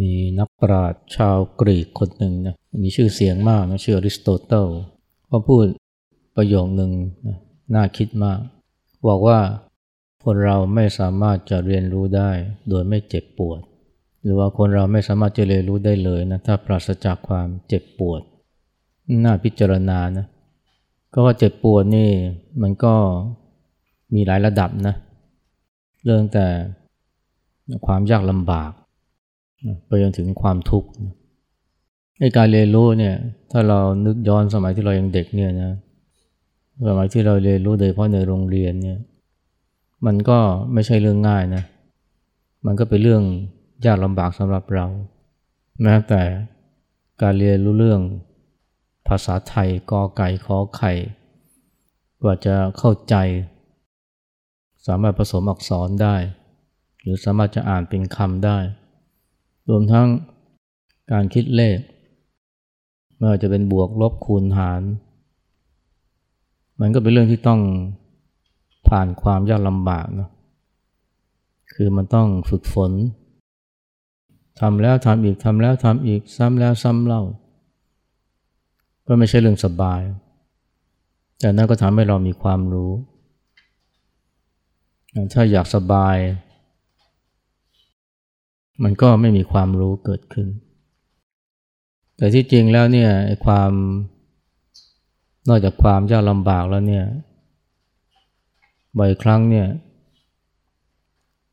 มีนักปราชญ์ชาวกรีกคนหนึ่งนะมีชื่อเสียงมากนะชื่ออริสโตเติลเขาพูดประโยคหนึ่งนะน่าคิดมาก บอกว่าคนเราไม่สามารถจะเรียนรู้ได้โดยไม่เจ็บปวด หรือว่าคนเราไม่สามารถจะเรียนรู้ได้เลยนะถ้าปราศจากความเจ็บปวด น่าพิจารณานะก็ว่าเจ็บปวดนี่มันก็มีหลายระดับนะเรื่องแต่ความยากลำบาก ไปจนถึงความทุกข์ในการเรียนรู้เนี่ย ถ้าเรานึกย้อนสมัยที่เรายังเด็กเนี่ยนะสมัยที่เราเรียนรู้โดยเฉพาะในโรงเรียนเนี่ย มันก็ไม่ใช่เรื่องง่ายนะ มันก็เป็นเรื่องยากลำบากสำหรับเราแม้แต่การเรียนรู้เรื่องภาษาไทยกอไก่ขอไข่ กว่าจะเข้าใจ สามารถผสมอักษรได้ หรือสามารถจะอ่านเป็นคำได้ รวมทั้งการคิดเลขไม่ว่าจะเป็นบวกลบคูณหาร มันก็เป็นเรื่องที่ต้องผ่านความยากลำบากนะคือมันต้องฝึกฝนทำแล้วทำอีกทำแล้วทำอีกซ้ำแล้วซ้ำเล่า ก็ไม่ใช่เรื่องสบาย แต่นั่นก็ทำให้เรามีความรู้ ถ้าอยากสบาย มันก็ไม่มีความรู้เกิดขึ้น แต่ที่จริงแล้วเนี่ยความนอกจากความยากลำบากแล้วเนี่ยบ่อยครั้งเนี่ย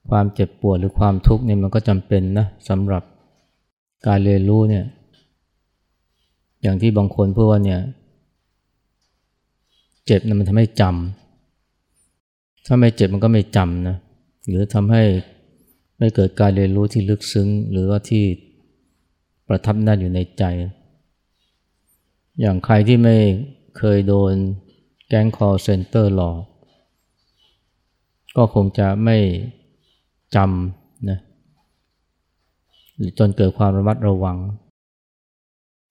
ความเจ็บปวดหรือความทุกข์เนี่ยมันก็จำเป็นนะสำหรับการเรียนรู้เนี่ย อย่างที่บางคนพูดว่าเนี่ย เจ็บนะมันทำให้จำถ้าไม่เจ็บมันก็ไม่จำนะหรือทำให้ ไม่เกิดการเรียนรู้ที่ลึกซึ้ง หรือว่าที่ประทับแน่นอยู่ในใจ อย่างใครที่ไม่เคยโดนแก๊งคอร์เซนเตอร์หลอก ก็คงจะไม่จำนะจนเกิดความระมัดระวัง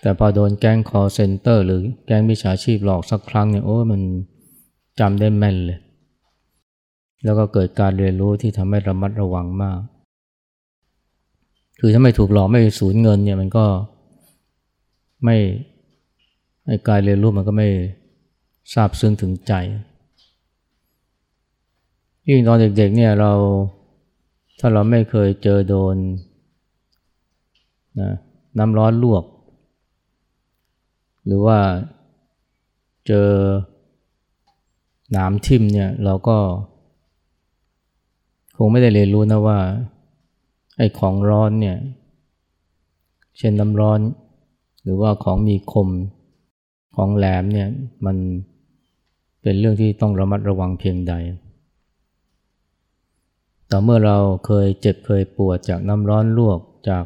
แต่พอโดนแก๊งคอร์เซนเตอร์หรือแก๊งมิจฉาชีพหลอกสักครั้งเนี่ยโอ้มันจำได้แม่นเลย แล้วก็เกิดการเรียนรู้ที่ทำให้ระมัดระวังมาก คือถ้าไม่ถูกหลอกไม่สูญเงินเนี่ยมันก็ไม่ไอ้การเรียนรู้มันก็ไม่ทราบซึ้งถึงใจยิ่งตอนเด็กๆเนี่ยเราถ้าเราไม่เคยเจอโดนนะน้ำร้อนลวก หรือว่าเจอหนามทิ่มเนี่ยเราก็คงไม่ได้เรียนรู้นะว่า ไอ้ของร้อนเนี่ย เช่นน้ำร้อน หรือว่าของมีคม ของแหลมเนี่ย มันเป็นเรื่องที่ต้องระมัดระวังเพียงใด แต่เมื่อเราเคยเจ็บเคยปวดจากน้ำร้อนลวกจาก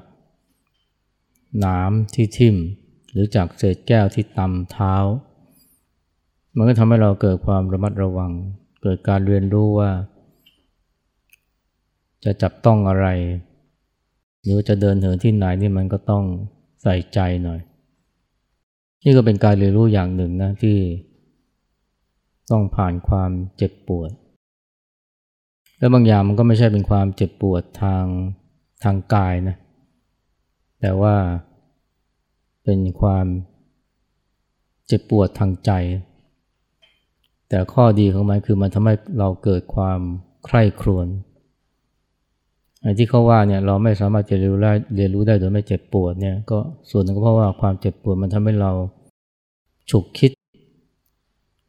หนามที่ทิ่ม หรือจากเศษแก้วที่ตำเท้า มันก็ทำให้เราเกิดความระมัดระวัง เกิดการเรียนรู้ว่า จะจับต้องอะไร หรือจะเดินเหินที่ไหนนี่มันก็ต้องใส่ใจหน่อย นี่ก็เป็นการเรียนรู้อย่างหนึ่งนะที่ต้องผ่านความเจ็บปวด และบางอย่างมันก็ไม่ใช่เป็นความเจ็บปวดทางทางกายนะ แต่ว่าเป็นความเจ็บปวดทางใจ แต่ข้อดีของมันคือมันทำให้เราเกิดความใคร่ครวญ ที่เขาว่าเนี่ยเราไม่สามารถจะเรียนรู้ได้เรียนรู้ได้โดยไม่เจ็บปวดเนี่ยก็ส่วนหนึ่งก็เพราะว่าความเจ็บปวดมันทำให้เราฉุกคิด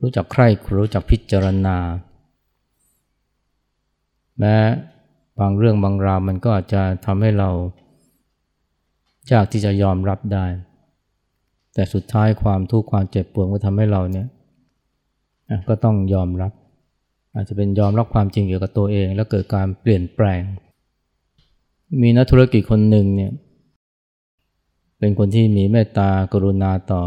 รู้จักใคร่รู้จักพิจารณา แม้บางเรื่องบางราวมันก็อาจจะทำให้เรายากที่จะยอมรับได้ แต่สุดท้ายความทุกข์ความเจ็บปวดก็ทำให้เราเนี่ยก็ต้องยอมรับ อาจจะเป็นยอมรับความจริงเกี่ยวกับตัวเอง แล้วเกิดการเปลี่ยนแปลง มีนักธุรกิจคนหนึ่งเนี่ย เป็นคนที่มีเมตตากรุณาต่อ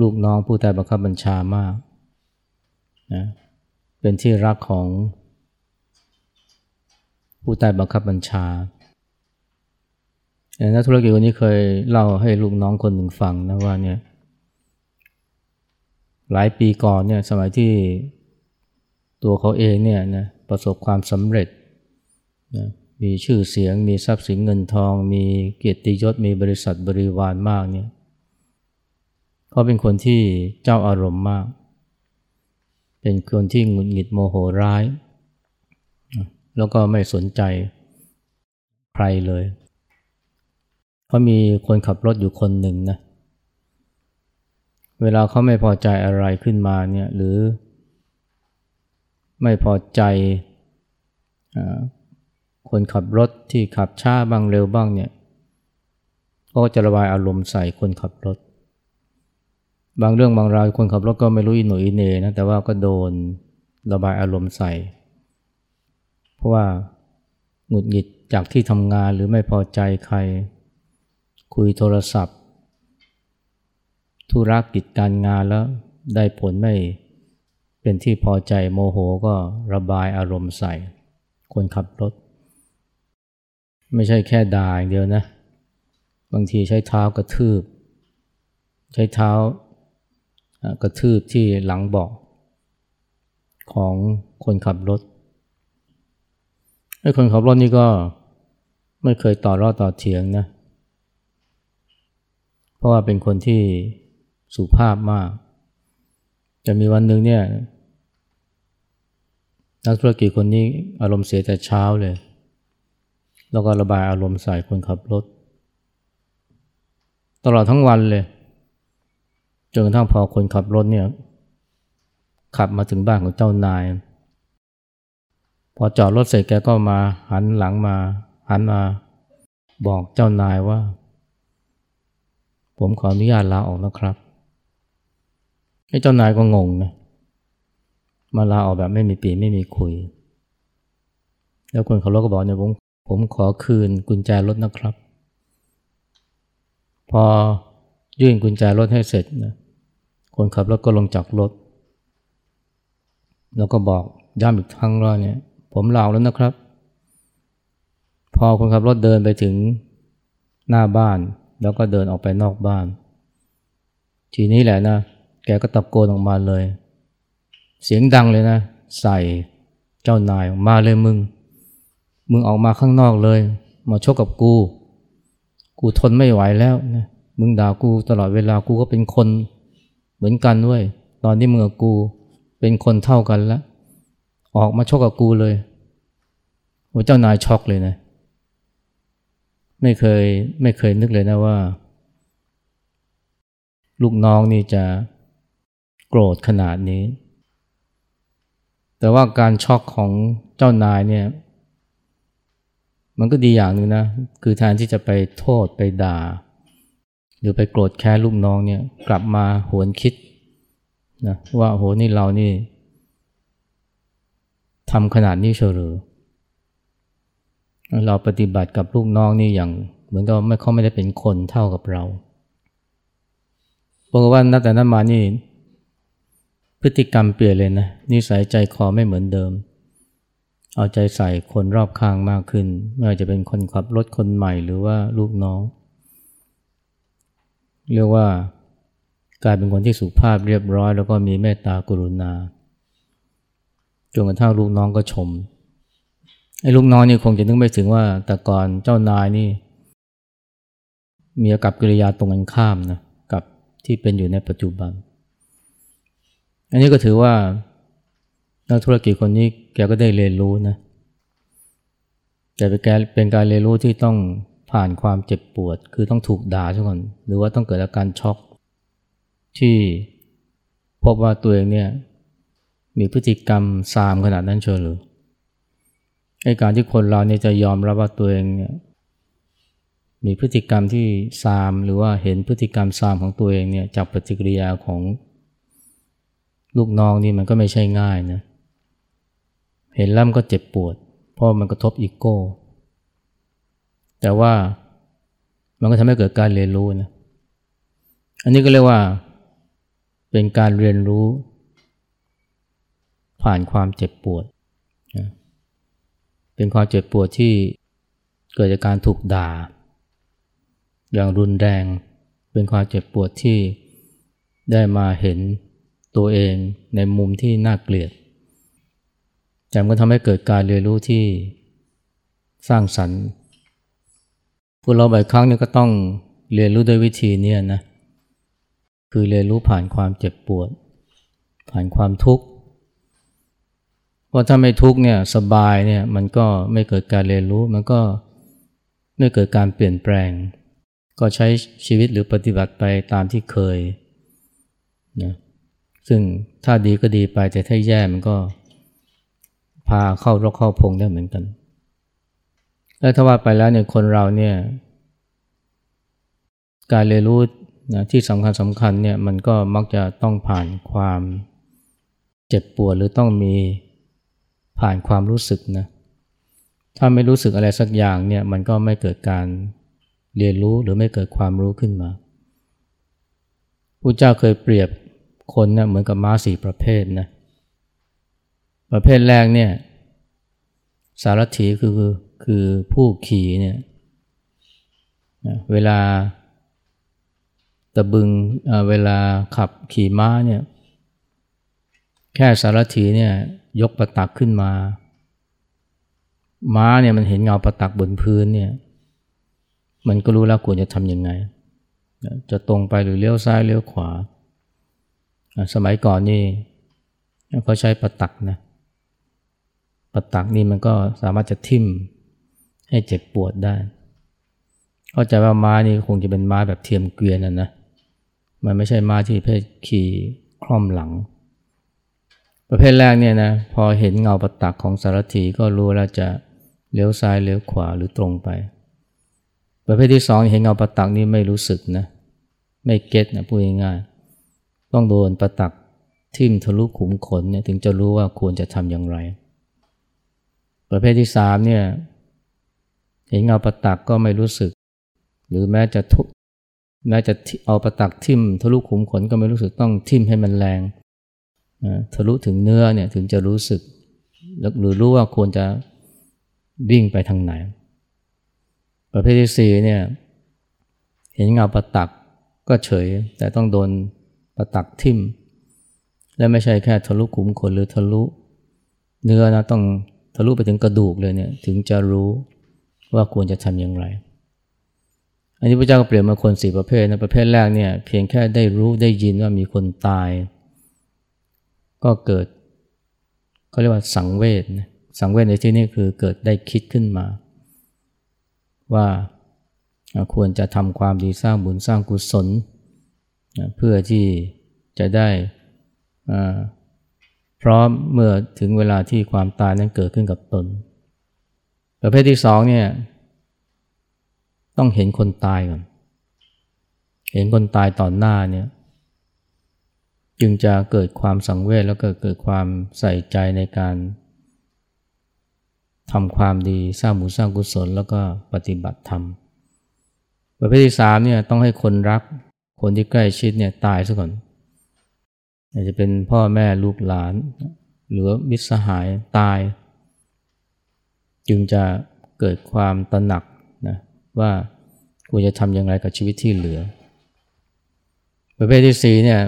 ลูกน้องผู้ใต้บังคับบัญชามากนะเป็นที่รักของ ผู้ใต้บังคับบัญชานักธุรกิจคนนี้เคยเล่าให้ลูกน้องคนหนึ่งฟังนะว่าเนี่ย หลายปีก่อนเนี่ยสมัยที่ตัวเขาเองเนี่ยนะประสบความสำเร็จนะ มีชื่อเสียง มีทรัพย์สินเงินทอง มีเกียรติยศ มีบริษัทบริวารมากเนี่ยเขาเป็นคนที่เจ้าอารมณ์มาก เป็นคนที่หงุดหงิดโมโหร้าย แล้วก็ไม่สนใจใครเลยเขามีคนขับรถอยู่คนหนึ่งนะเวลาเขาไม่พอใจอะไรขึ้นมาเนี่ยหรือไม่พอใจ คนขับรถที่ขับช้าบ้างเร็วบ้างเนี่ยก็จะระบายอารมณ์ใส่คนขับรถ บางเรื่องบางราวคนขับรถก็ไม่รู้อิหนุ่ยเนนะแต่ว่าก็โดนระบายอารมณ์ใส่ เพราะว่าหงุดหงิดจากที่ทำงานหรือไม่พอใจใคร คุยโทรศัพท์ ธุรกิจการงานแล้วได้ผลไม่เป็นที่พอใจโมโหก็ระบายอารมณ์ใส่ คนขับรถ ไม่ใช่แค่ด่าอย่างเดียวนะ บางทีใช้เท้ากระทืบ ใช้เท้ากระทืบที่หลังเบาะของคนขับรถไอ้คนขับรถนี่ก็ไม่เคยต่อรอดต่อเถียงนะ เพราะว่าเป็นคนที่สุภาพมากแต่มีวันหนึ่งเนี่ยนักธุรกิจคนนี้อารมณ์เสียแต่เช้าเลย แล้วก็ระบายอารมณ์ใส่คนขับรถ ตลอดทั้งวันเลย จนกระทั่งพอคนขับรถเนี่ย ขับมาถึงบ้านของเจ้านาย พอจอดรถเสร็จแกก็มาหันหลังมา หันมาบอกเจ้านายว่า ผมขออนุญาตลาออกนะครับไอ้เจ้านายก็งงนะมาลาออกแบบไม่มีปีไม่มีคุย แล้วคนขับรถก็บอกเนี่ยผม ผมขอคืนกุญแจรถนะครับ พอยื่นกุญแจรถให้เสร็จนะคนขับรถก็ลงจากรถ แล้วก็บอกย้ำอีกครั้งว่าเนี่ยผมลาแล้วนะครับ พอคนขับรถเดินไปถึงหน้าบ้าน แล้วก็เดินออกไปนอกบ้าน ทีนี้แหละนะ แกก็ตะโกนออกมาเลย เสียงดังเลยนะ ใส่เจ้านายมาเลยมึง มึงออกมาข้างนอกเลย มาชกกับกู กูทนไม่ไหวแล้วนะมึงด่ากูตลอดเวลากูก็เป็นคน เหมือนกันด้วย ตอนที่มึงกับกูเป็นคนเท่ากันแล้ว ออกมาชกกับกูเลยโอ้เจ้านายช็อกเลยนะ ไม่เคยไม่เคยนึกเลยนะว่า ลูกน้องนี่จะโกรธขนาดนี้ แต่ว่าการช็อกของเจ้านายเนี่ย มันก็ดีอย่างหนึ่งนะ คือแทนที่จะไปโทษไปด่า หรือไปโกรธแค้นลูกน้องเนี่ย กลับมาหวนคิดนะว่าโหนี่เรานี่ทำขนาดนี้เฉลอเราปฏิบัติกับลูกน้องนี่อย่าง เหมือนกับไม่เขาไม่ได้เป็นคนเท่ากับเราบอกว่านับแต่นั้นมานี่ พฤติกรรมเปลี่ยนเลยนะนิสัยใจคอไม่เหมือนเดิม เอาใจใส่คนรอบข้างมากขึ้น ไม่ว่าจะเป็นคนขับรถคนใหม่หรือว่าลูกน้อง เรียกว่ากลายเป็นคนที่สุภาพเรียบร้อย แล้วก็มีเมตตากรุณาจนกระทั่งลูกน้องก็ชมไอ้ลูกน้องนี่คงจะนึกไม่ถึงว่าแต่ก่อนเจ้านายนี่ มีอากับกิริยาตรงกันข้ามนะกับที่เป็นอยู่ในปัจจุบัน อันนี้ก็ถือว่า นักธุรกิจคนนี้แกก็ได้เรียนรู้นะแต่เป็นการเป็นการเรียนรู้ที่ต้องผ่านความเจ็บปวด คือต้องถูกด่าซะก่อน หรือว่าต้องเกิดอาการช็อก ที่พบว่าตัวเองเนี่ยมีพฤติกรรมซามขนาดนั้นเชียวหรือไอการที่คนเราเนี่ยจะยอมรับว่าตัวเองเนี่ยมีพฤติกรรมที่ซามหรือว่าเห็นพฤติกรรมซามของตัวเองเนี่ยจากปฏิกิริยาของลูกน้องนี่มันก็ไม่ใช่ง่ายนะ เห็นแล้วมันก็เจ็บปวด เพราะมันกระทบอีโก้ แต่ว่ามันก็ทำให้เกิดการเรียนรู้นะ อันนี้ก็เรียกว่า เป็นการเรียนรู้ ผ่านความเจ็บปวด เป็นความเจ็บปวดที่เกิดจากการถูกด่า อย่างรุนแรง เป็นความเจ็บปวดที่ได้มาเห็นตัวเองในมุมที่น่าเกลียด แต่มันก็ทำให้เกิดการเรียนรู้ที่สร้างสรรค์พวกเราบ่อยครั้งเนี่ยก็ต้องเรียนรู้ด้วยวิธีนี้นะ คือเรียนรู้ผ่านความเจ็บปวด ผ่านความทุกข์เพราะถ้าไม่ทุกข์เนี่ยสบายเนี่ยมันก็ไม่เกิดการเรียนรู้มันก็ไม่เกิดการเปลี่ยนแปลง ก็ใช้ชีวิตหรือปฏิบัติไปตามที่เคยนะซึ่งถ้าดีก็ดีไปแต่ถ้าแย่มันก็ พาเข้ารกเข้าพงได้เหมือนกัน แล้วถ้าว่าไปแล้วเนี่ยคนเราเนี่ย การเรียนรู้นะที่สำคัญสำคัญเนี่ยมันก็มักจะต้องผ่านความเจ็บปวดหรือต้องมีผ่านความรู้สึกนะถ้าไม่รู้สึกอะไรสักอย่างเนี่ยมันก็ไม่เกิดการเรียนรู้หรือไม่เกิดความรู้ขึ้นมาพระเจ้าเคยเปรียบคนนะเหมือนกับม้าสี่ประเภทนะ ประเภทแรกเนี่ยสารถีคือคือผู้ขี่เนี่ยเวลาตะบึงเวลาขับขี่ม้าเนี่ยแค่สารถีเนี่ยยกประตักขึ้นมา ม้าเนี่ยมันเห็นเงาประตักบนพื้นเนี่ยมันก็รู้แล้วควรจะทำยังไง จะตรงไปหรือเลี้ยวซ้ายเลี้ยวขวา สมัยก่อนนี่เขาใช้ประตักนะ ประตักนี่มันก็สามารถจะทิ่มให้เจ็บปวดได้ เข้าใจว่าม้านี่คงจะเป็นม้าแบบเทียมเกวียนนะนะ มันไม่ใช่ม้าที่เพศขี่คล่อมหลัง ประเภทแรกเนี่ยนะพอเห็นเงาประตักของสารถีก็รู้แล้วจะเลี้ยวซ้ายเลี้ยวขวาหรือตรงไป ประเภทที่สองเห็นเงาประตักนี่ไม่รู้สึกนะ ไม่เก็ตนะพูดง่ายๆต้องโดนประตักทิ่มทะลุขุมขนเนี่ยถึงจะรู้ว่าควรจะทำอย่างไร ประเภทที่สามเนี่ยเห็นเงาประตักก็ไม่รู้สึก หรือแม้จะทุแม้จะเอาประตักทิ่มทะลุขุมขนก็ไม่รู้สึกต้องทิ่มให้มันแรงนะทะลุถึงเนื้อเนี่ยถึงจะรู้สึก หรือรู้ว่าควรจะวิ่งไปทางไหน ประเภทที่สี่เนี่ยเห็นเงาประตักก็เฉย แต่ต้องโดนประตักทิ่ม และไม่ใช่แค่ทะลุขุมขนหรือทะลุ เนื้อนะต้อง ทะลุไปถึงกระดูกเลยเนี่ยถึงจะรู้ว่าควรจะทำอย่างไร อันนี้พระเจ้าก็เปลี่ยนมาคนสี่ประเภทนะประเภทแรกเนี่ยเพียงแค่ได้รู้ได้ยินว่ามีคนตาย ก็เกิดเขาเรียกว่าสังเวชสังเวชในที่นี้คือเกิดได้คิดขึ้นมา ว่าควรจะทำความดีสร้างบุญสร้างกุศล เพื่อที่จะได้ พร้อมเมื่อถึงเวลาที่ความตายนั้นเกิดขึ้นกับตน ประเภทที่สองเนี่ยต้องเห็นคนตายก่อน เห็นคนตายต่อหน้าเนี่ยจึงจะเกิดความสังเวชแล้วก็เกิดความใส่ใจในการทำความดีสร้างบุญสร้างกุศลแล้วก็ปฏิบัติธรรมประเภทที่สามเนี่ยต้องให้คนรักคนที่ใกล้ชิดเนี่ยตายซะก่อน อาจจะเป็นพ่อแม่ลูกหลาน หรือมิตรสหายตาย จึงจะเกิดความตระหนักนะว่าควรจะทำอย่างไรกับชีวิตที่เหลือ ประเภทที่สี่เนี่ย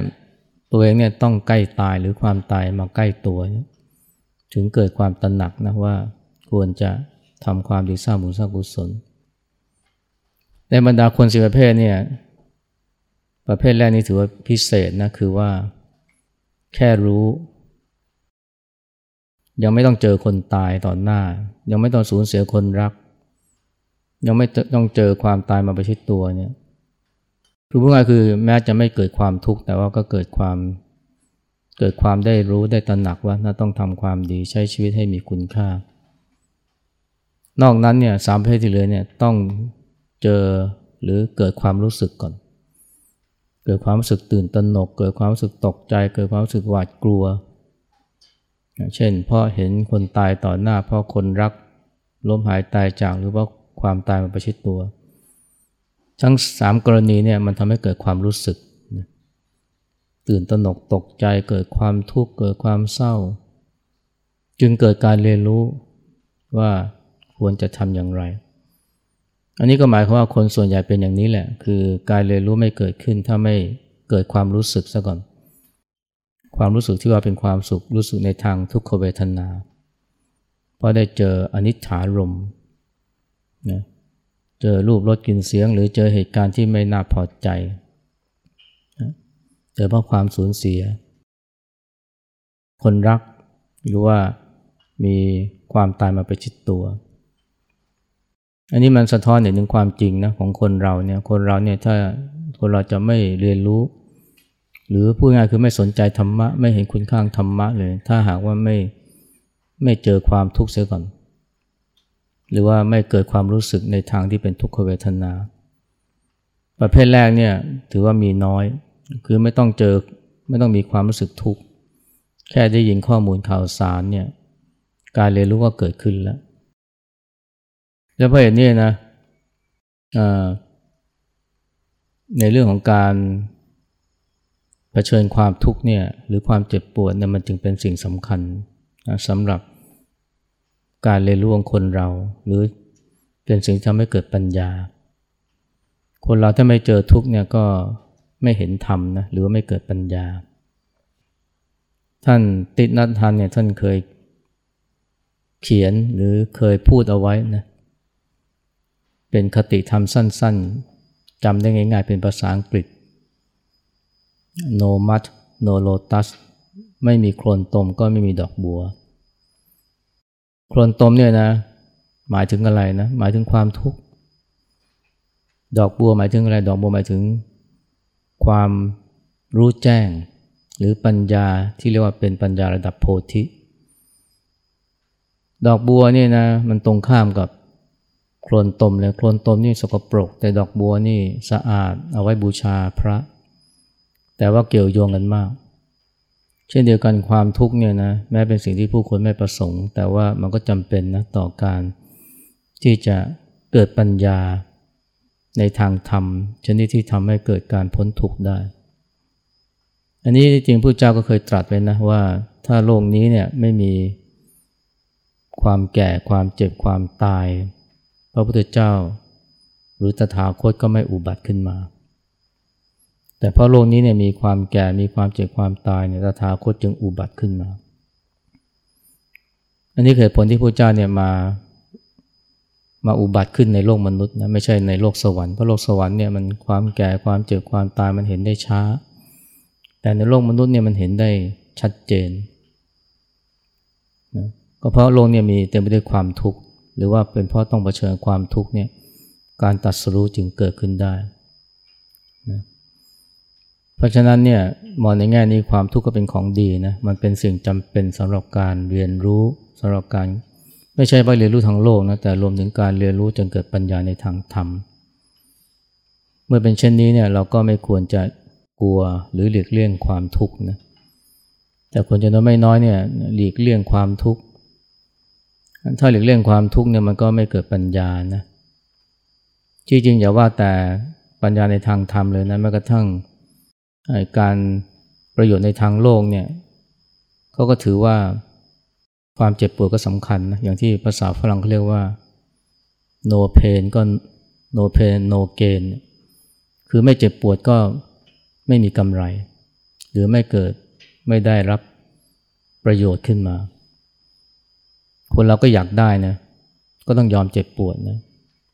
ตัวเองเนี่ยต้องใกล้ตายหรือความตายมาใกล้ตัว ถึงเกิดความตระหนักนะว่าควรจะทำความดีสร้างบุญสร้างกุศลในบรรดาคนสีประเภทเนี่ยประเภทแรกนี้ถือว่าพิเศษนะคือว่า แค่รู้ ยังไม่ต้องเจอคนตายต่อหน้า ยังไม่ต้องสูญเสียคนรัก ยังไม่ต้องเจอความตายมาประชิดตัวเนี่ยคือพูดง่ายคือแม้จะไม่เกิดความทุกข์แต่ว่าก็เกิดความเกิดความได้รู้ได้ตระหนักว่าน่าต้องทำความดีใช้ชีวิตให้มีคุณค่า นอกนั้นเนี่ยสามประเภทที่เหลือเนี่ยต้องเจอหรือเกิดความรู้สึกก่อน เกิดความรู้สึกตื่นตระหนก เกิดความรู้สึกตกใจ เกิดความรู้สึกหวาดกลัว เช่นพ่อเห็นคนตายต่อหน้าพ่อคนรักล้มหายตายจากหรือว่าความตายมาประชิดตัว ทั้งสามกรณีเนี่ยมันทำให้เกิดความรู้สึก ตื่นตระหนกตกใจ เกิดความทุกข์เกิดความเศร้า จึงเกิดการเรียนรู้ว่าควรจะทำอย่างไร อันนี้ก็หมายความว่าคนส่วนใหญ่เป็นอย่างนี้แหละ คือการเรียนรู้ไม่เกิดขึ้นถ้าไม่เกิดความรู้สึกซะก่อน ความรู้สึกที่ว่าเป็นความสุขรู้สึกในทางทุกขเวทนา เพราะได้เจออนิจฐารมนะเจอรูปรสกลิ่นเสียง หรือเจอเหตุการณ์ที่ไม่น่าพอใจนะเจอเพราะความสูญเสีย คนรักหรือว่ามีความตายมาไปชิดตัว อันนี้มันสะท้อนเห็นถึงความจริงนะของคนเราเนี่ย คนเราเนี่ยถ้าคนเราจะไม่เรียนรู้ หรือพูดง่ายคือไม่สนใจธรรมะ ไม่เห็นคุณค่าธรรมะเลย ถ้าหากว่าไม่ไม่เจอความทุกข์เสียก่อน หรือว่าไม่เกิดความรู้สึกในทางที่เป็นทุกขเวทนา ประเภทแรกเนี่ยถือว่ามีน้อย คือไม่ต้องเจอไม่ต้องมีความรู้สึกทุกข์แค่ได้ยินข้อมูลข่าวสารเนี่ยการเรียนรู้ก็เกิดขึ้นแล้ว แล้วเพราะเหตุนี้นะในเรื่องของการเผชิญความทุกข์เนี่ยหรือความเจ็บปวดเนี่ยมันจึงเป็นสิ่งสำคัญนะสำหรับการเรียนรู้ของคนเรา หรือเป็นสิ่งที่ทำให้เกิดปัญญา คนเราถ้าไม่เจอทุกข์เนี่ยก็ไม่เห็นธรรมนะหรือว่าไม่เกิดปัญญา ท่านติดนัททันเนี่ยท่านเคยเขียนหรือเคยพูดเอาไว้นะ เป็นคติธรรมสั้นๆจำได้ง่ายๆ เป็นภาษาอังกฤษ no mud no lotus ไม่มีโคลนตมก็ไม่มีดอกบัว โคลนตมเนี่ยนะ หมายถึงอะไรนะ หมายถึงความทุกข์ ดอกบัวหมายถึงอะไร ดอกบัวหมายถึง ความรู้แจ้ง หรือปัญญาที่เรียกว่าเป็นปัญญาระดับโพธิ ดอกบัวเนี่ยนะ มันตรงข้ามกับ โคลนตมเลยโคลนตมนี่สกปรก แต่ดอกบัวนี่สะอาดเอาไว้บูชาพระ แต่ว่าเกี่ยวโยงกันมาก เช่นเดียวกันความทุกข์เนี่ยนะแม้เป็นสิ่งที่ผู้คนไม่ประสงค์ แต่ว่ามันก็จำเป็นนะต่อการที่จะเกิดปัญญาในทางธรรม ชนิดที่ทำให้เกิดการพ้นทุกข์ได้ อันนี้จริงผู้เจ้าก็เคยตรัสไว้นะว่าถ้าโลกนี้เนี่ยไม่มีความแก่ความเจ็บความตาย พระพุทธเจ้า หรือตถาคตก็ไม่อุบัติขึ้นมา แต่เพราะโลกนี้เนี่ยมีความแก่มีความเจ็บความตายเนี่ยตถาคตจึงอุบัติขึ้นมา อันนี้คือผลที่พระเจ้าเนี่ยมามาอุบัติขึ้นในโลกมนุษย์นะไม่ใช่ในโลกสวรรค์เพราะโลกสวรรค์เนี่ยมันความแก่ความเจ็บความตายมันเห็นได้ช้า แต่ในโลกมนุษย์เนี่ยมันเห็นได้ชัดเจนนะก็เพราะโลกเนี่ยมีเต็มไปด้วยความทุกข์ หรือว่าเป็นเพราะต้องเผชิญความทุกข์เนี่ยการตัดสู้จึงเกิดขึ้นได้นะเพราะฉะนั้นเนี่ยมองในแง่นี้ความทุกข์ก็เป็นของดีนะมันเป็นสิ่งจำเป็นสำหรับการเรียนรู้สำหรับการ ไม่ใช่ว่าเรียนรู้ทางโลกนะแต่รวมถึงการเรียนรู้จนเกิดปัญญาในทางธรรม เมื่อเป็นเช่นนี้เนี่ยเราก็ไม่ควรจะกลัวหรือหลีกเลี่ยงความทุกข์นะแต่คนจำนวนไม่น้อยเนี่ยหลีกเลี่ยงความทุกข์ ถ้าหลีกเลี่ยงความทุกข์เนี่ยมันก็ไม่เกิดปัญญานะจริงๆอย่าว่าแต่ปัญญาในทางธรรมเลยนะแม้กระทั่งการประโยชน์ในทางโลกเนี่ยเขาก็ถือว่าความเจ็บปวดก็สำคัญนะอย่างที่ภาษาฝรั่งเขาเรียกว่า no pain ก็ no pain no gain คือไม่เจ็บปวดก็ไม่มีกำไร หรือไม่เกิดไม่ได้รับประโยชน์ขึ้นมา คนเราก็อยากได้นะ ก็ต้องยอมเจ็บปวดนะ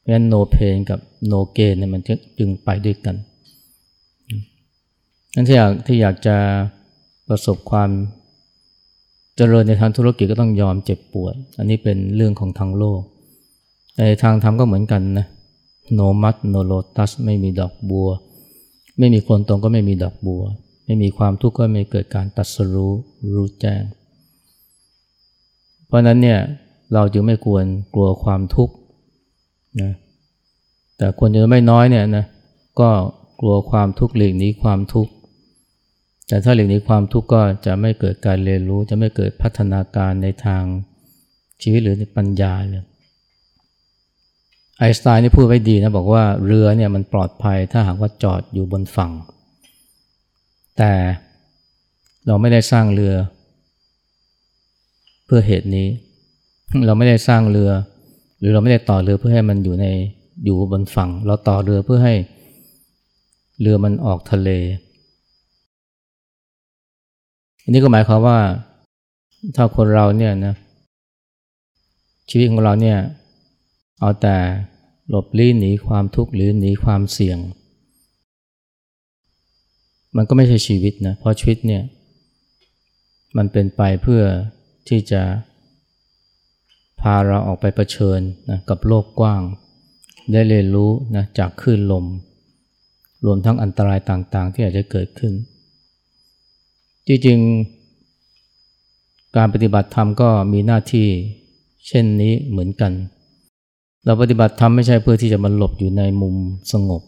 เพราะฉะนั้น no pain กับ no gain เนี่ยมันจึงไปด้วยกันนั้นที่อยากที่อยากจะประสบความเจริญในทางธุรกิจก็ต้องยอมเจ็บปวด อันนี้เป็นเรื่องของทางโลก ในทางธรรมก็เหมือนกันนะ no mud no lotus ไม่มีดอกบัว ไม่มีคนตรงก็ไม่มีดอกบัว ไม่มีความทุกข์ก็ไม่เกิดการตัดสรู้รู้แจ้ง เพราะนั้นเนี่ยเราจึงไม่ควรกลัวความทุกข์นะแต่คนจะไม่น้อยเนี่ยนะก็กลัวความทุกข์หลีกหนีความทุกข์แต่ถ้าหลีกหนีความทุกข์ก็จะไม่เกิดการเรียนรู้ จะไม่เกิดพัฒนาการในทางชีวิตหรือในปัญญาเลยไอสไตน์นี่พูดไว้ดีนะบอกว่าเรือเนี่ยมันปลอดภัยถ้าหากว่าจอดอยู่บนฝั่ง แต่เราไม่ได้สร้างเรือ เพื่อเหตุนี้ เราไม่ได้สร้างเรือ หรือเราไม่ได้ต่อเรือเพื่อให้มันอยู่ในอยู่บนฝั่ง เราต่อเรือเพื่อให้เรือมันออกทะเล อันนี้ก็หมายความว่าถ้าคนเราเนี่ยนะชีวิตของเราเนี่ยเอาแต่หลบลี้หนีความทุกข์หรือหนีความเสี่ยง มันก็ไม่ใช่ชีวิตนะเพราะชีวิตเนี่ยมันเป็นไปเพื่อ ที่จะพาเราออกไปเผชิญนะกับโลกกว้าง ได้เรียนรู้นะจากคลื่นลม รวมทั้งอันตรายต่างๆ ที่อาจจะเกิดขึ้น จริงๆ การปฏิบัติธรรมก็มีหน้าที่เช่นนี้เหมือนกัน เราปฏิบัติธรรมไม่ใช่เพื่อที่จะมาหลบอยู่ในมุมสงบ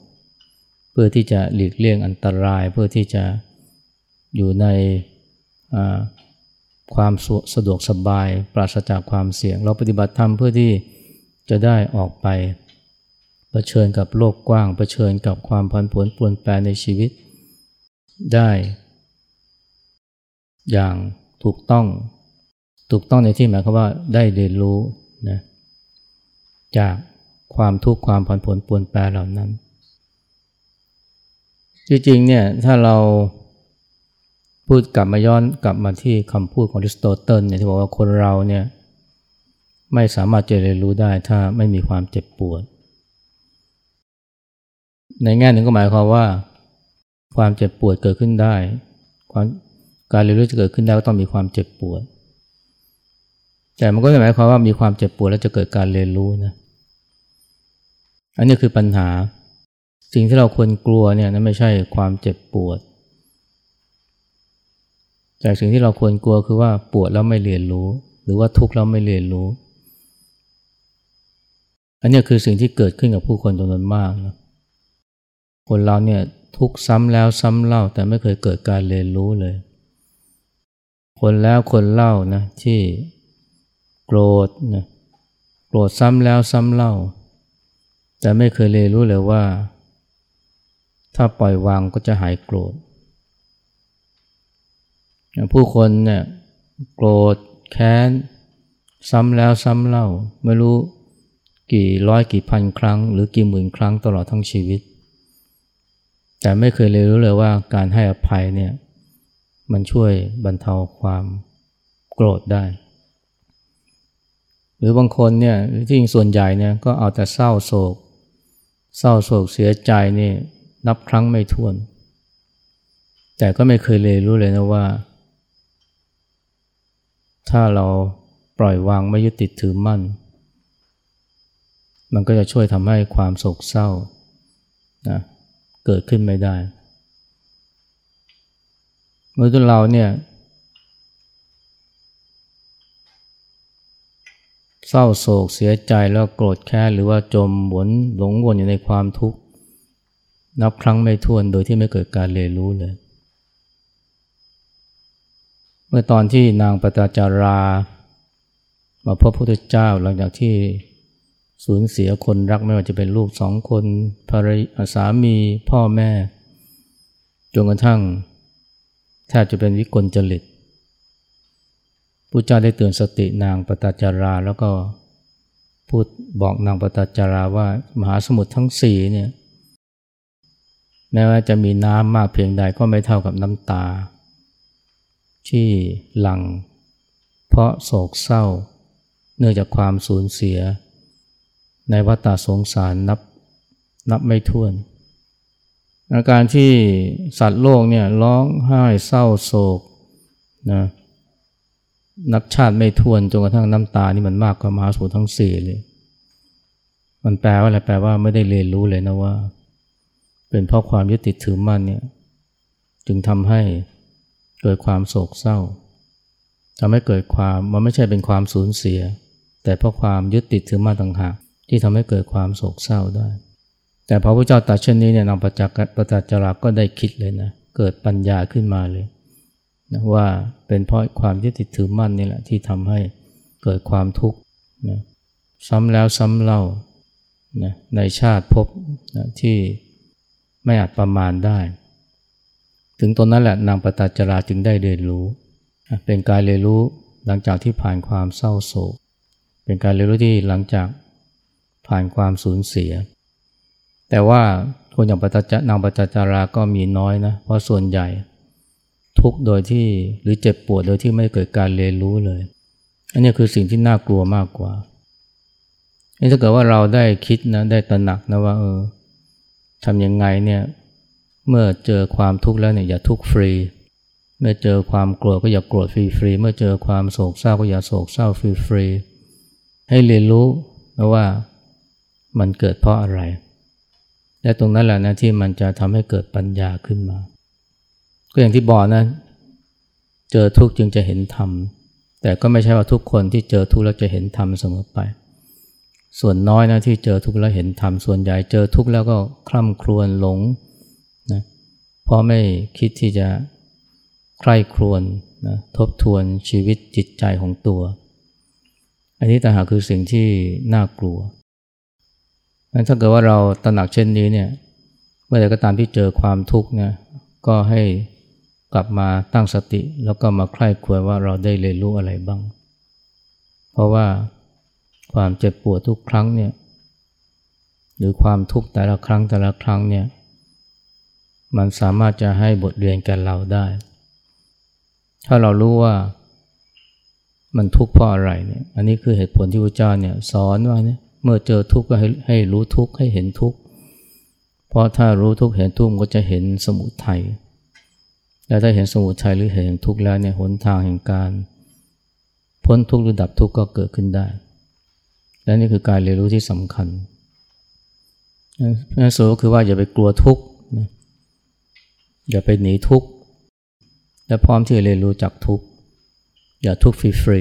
เพื่อที่จะหลีกเลี่ยงอันตราย เพื่อที่จะอยู่ใน ความสะดวกสบาย ปราศจากความเสี่ยง เราปฏิบัติธรรมเพื่อที่จะได้ออกไปเผชิญกับโลกกว้างเผชิญกับความพันผวนปวนแปรในชีวิต ได้ อย่างถูกต้อง ถูกต้องในที่หมายความว่าได้เรียนรู้นะจากความทุกข์ความผันผวนปวนแปรเหล่านั้น จริงๆเนี่ยถ้าเรา พูดกลับมาย้อนกลับมาที่คำพูดของริสโตเติลเนี่ยที่บอกว่าคนเราเนี่ยไม่สามารถจะเรียนรู้ได้ถ้าไม่มีความเจ็บปวด ในแง่หนึ่งก็หมายความว่า ความเจ็บปวดเกิดขึ้นได้ความการเรียนรู้จะเกิดขึ้นได้ก็ต้องมีความเจ็บปวด แต่มันก็หมายความว่ามีความเจ็บปวดแล้วจะเกิดการเรียนรู้นะอันนี้คือปัญหา สิ่งที่เราควรกลัวเนี่ยนั่นไม่ใช่ความเจ็บปวด แต่สิ่งที่เราควรกลัวคือว่าปวดแล้วไม่เรียนรู้ หรือว่าทุกข์แล้วไม่เรียนรู้ อันนี้คือสิ่งที่เกิดขึ้นกับผู้คนจำนวนมากนะคนเราเนี่ยทุกซ้ำแล้วซ้ำเล่าแต่ไม่เคยเกิดการเรียนรู้เลย คนแล้วคนเล่านะที่โกรธนะโกรธซ้ำแล้วซ้ำเล่า แต่ไม่เคยเรียนรู้เลยว่า ถ้าปล่อยวางก็จะหายโกรธ ผู้คนเนี่ยโกรธแค้น ซ้ำแล้วซ้ำเล่า ไม่รู้กี่ร้อยกี่พันครั้ง หรือกี่หมื่นครั้งตลอดทั้งชีวิต แต่ไม่เคยเรยรู้เลยว่าการให้อภัยเนี่ยมันช่วยบรรเทาความโกรธได้ หรือบางคนเนี่ยที่จริงส่วนใหญ่เนี่ยก็เอาแต่เศร้าโศก เศร้าโศกเสียใจนี่นับครั้งไม่ถ้วน แต่ก็ไม่เคยเรยรู้เลยนะว่า ถ้าเราปล่อยวางไม่ยึดติดถือมั่น มันก็จะช่วยทำให้ความโศกเศร้านะเกิดขึ้นไม่ได้ เมื่อตัวเราเนี่ยเศร้าโศกเสียใจแล้วโกรธแค้นหรือว่าจมหวนหลงวนอยู่ในความทุกข์ นับครั้งไม่ถ้วนโดยที่ไม่เกิดการเรียนรู้เลย เมื่อตอนที่นางปตาจารา มาพบพระพุทธเจ้าหลังจากที่สูญเสียคนรักไม่ว่าจะเป็นลูกสองคนภรรยาสามีพ่อแม่จนกระทั่งแทบจะเป็นวิกลจริตพระเจ้าได้เตือนสตินางปตาจารา แล้วก็พูดบอกนางปตาจาราว่ามหาสมุทรทั้งสี่เนี่ยแม้ว่าจะมีน้ำมากเพียงใดก็ไม่เท่ากับน้ำตา ที่หลัง เพราะโศกเศร้า เนื่องจากความสูญเสีย ในวัฏสงสารนับนับไม่ถ้วน อาการที่สัตว์โลกเนี่ยร้องไห้เศร้าโศกนะนับชาติไม่ท้วนจนกระทั่งน้ำตานี่มันมากกว่ามหาสูทั้งสี่เลย มันแปลว่าอะไรแปลว่าไม่ได้เรียนรู้เลยนะว่า เป็นเพราะความยึดติดถือมั่นเนี่ย จึงทำให้ เกิดความโศกเศร้าทำให้เกิดความมันไม่ใช่เป็นความสูญเสีย แต่เพราะความยึดติดถือมาต่างหากที่ทำให้เกิดความโศกเศร้าได้ แต่พระพุทธเจ้าตรัสเช่นนี้เนี่ยนางประจักษ์ประจักษ์จราก็ได้คิดเลยนะเกิดปัญญาขึ้นมาเลยนะว่าเป็นเพราะความยึดติดถือมั่นนี่แหละที่ทำให้เกิดความทุกข์นะซ้ำแล้วซ้ำเล่านะในชาติพบนะที่ไม่อาจประมาณได้ ถึงตอนนั้นแหละนางปตาจราจึงได้เรียนรู้ เป็นการเรียนรู้หลังจากที่ผ่านความเศร้าโศก เป็นการเรียนรู้ที่หลังจากผ่านความสูญเสีย แต่ว่าคนอย่างปฏาจนางปฏาจาราก็มีน้อยนะ เพราะส่วนใหญ่ ทุกข์โดยที่หรือเจ็บปวดโดยที่ไม่เกิดการเรียนรู้เลย อันนี้คือสิ่งที่น่ากลัวมากกว่านี่ถ้าเกิดว่าเราได้คิดนะได้ตระหนักนะว่าเออทำยังไงเนี่ย เมื่อเจอความทุกข์แล้วเนี่ยอย่าทุกข์ฟรี เมื่อเจอความโกรธก็อย่าโกรธฟรีฟรีเมื่อเจอความโศกเศร้าก็อย่าโศกเศร้าฟรีฟรีให้เรียนรู้นะว่ามันเกิดเพราะอะไร และตรงนั้นแหละนะที่มันจะทำให้เกิดปัญญาขึ้นมา ก็อย่างที่บอกนะ เจอทุกข์จึงจะเห็นธรรม แต่ก็ไม่ใช่ว่าทุกคนที่เจอทุกข์แล้วจะเห็นธรรมเสมอไป ส่วนน้อยนะที่เจอทุกข์แล้วเห็นธรรม ส่วนใหญ่เจอทุกข์แล้วก็คล่ำครวญหลง เพราะไม่คิดที่จะใคร่ครวญนะทบทวนชีวิตจิตใจของตัว อันนี้ต่างหากคือสิ่งที่น่ากลัวงั้นถ้าเกิดว่าเราตระหนักเช่นนี้เนี่ยเมื่อใดก็ตามที่เจอความทุกข์เนี่ยก็ให้กลับมาตั้งสติ แล้วก็มาใคร่ครวญว่าเราได้เรียนรู้อะไรบ้าง เพราะว่าความเจ็บปวดทุกครั้งเนี่ยหรือความทุกข์แต่ละครั้งแต่ละครั้งเนี่ย มันสามารถจะให้บทเรียนแก่เราได้ ถ้าเรารู้ว่ามันทุกข์เพราะอะไรเนี่ย อันนี้คือเหตุผลที่พระเจ้าเนี่ยสอนว่าเนี่ยเมื่อเจอทุกข์ก็ให้ให้รู้ทุกข์ให้เห็นทุกข์ เพราะถ้ารู้ทุกข์เห็นทุกข์ก็จะเห็นสมุทัย และถ้าเห็นสมุทัยหรือเห็นทุกข์แล้วเนี่ยหนทางแห่งการ พ้นทุกข์หรือดับทุกข์ก็เกิดขึ้นได้ และนี่คือการเรียนรู้ที่สำคัญนั่นสุดก็คือว่าอย่าไปกลัวทุกข์ อย่าไปหนีทุกข์ และพร้อมที่จะเรียนรู้จากทุกข์ อย่าทุกข์ฟรี